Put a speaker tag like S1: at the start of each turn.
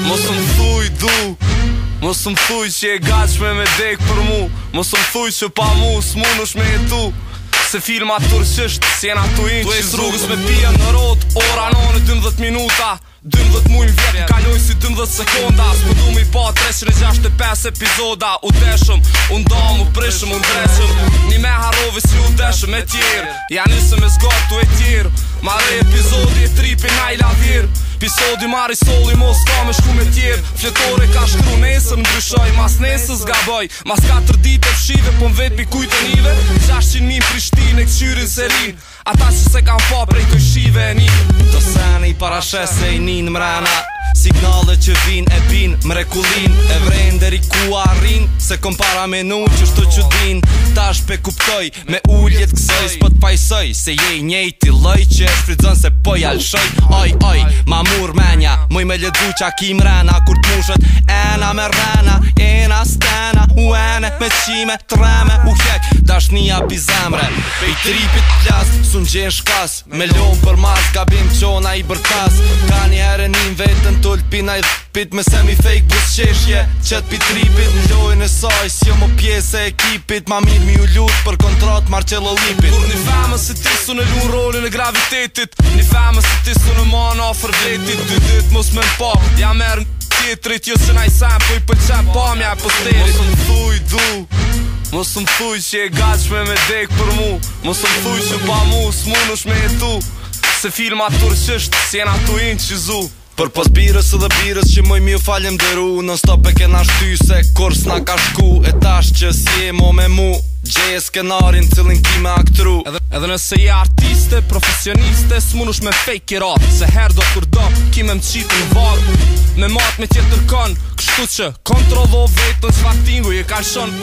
S1: Mos më thuj du Mos më thuj që e gachme me dek për mu Mos më thuj që pa mu s'mu nësh me jetu Se filma turqisht s'jena që inqizu Tu e rrugës me pia në rot Ora në 12 minuta 12 mujnë vjetë kaloj si 12 sekonda S'pu du mi pa 365 epizoda U deshëm, u ndam, u prishëm, u ndreshëm Ni me harove si u deshëm e tjerë Ja nisëm e zgatë u e tjerë Mare epizodi e trip Episodi marri soli mos ka me shku me tjerë Fletore ka shkru nesër ndryshoj Mas nesës gaboj Mas 4 dit e fshive Po më vetë pikuj të nive 600 min prishtin në këqyrin serin Ata që se kam fa
S2: prej shive e një Të para i parashese i një në mrena Signale që vin e për mrekullin E vrejnë deri ku arrin Se kom para me në që shto që din Ta kuptoj me ulljet kësoj Së pajsoj se je njejti loj Që e shfridzon se po jalshoj Oj, oj, ma mur menja Muj me ledu qa kim mrena Kur të mushet ena me rena Ena stena ene me qime treme U hek dashnia pi zemre Pej tripit plas Sun gjen shkas Me lom për mas Gabim qona i bërtas Lojnë vetën tulpina i dhpit Me semi fake bus qeshje Qet pi tripit në lojnë e saj Jo më pjesë e ekipit Ma mirë mi u lutë për kontratë Marcello Lipit Kur një famën
S1: si ti su në lunë rolin e gravitetit Një famën si ti su në manë ofër vetit Dy dit mos me në pak Ja merë në tjetrit Jo që najsan po i pëlqen mja e posterit Mos më thuj du Mos më thuj që e gachme me dek për mu Mos më thuj që pa mu s'munush me tu
S2: Se filma turqisht, si jena inë që zu Për pas birës edhe birës që mëj u faljem dëru Në stop e kena shty se kur s'na ka shku E tash që si e mo me mu Gjeje skenarin cilin ki me aktru edhe, edhe nëse je artiste,
S1: profesioniste S'munush me fake i rap Se her do kur do, ki me më qipë në vag Me mat me tjetër kon Kështu që kontrolo vetë Sva qfar tingu je ka shon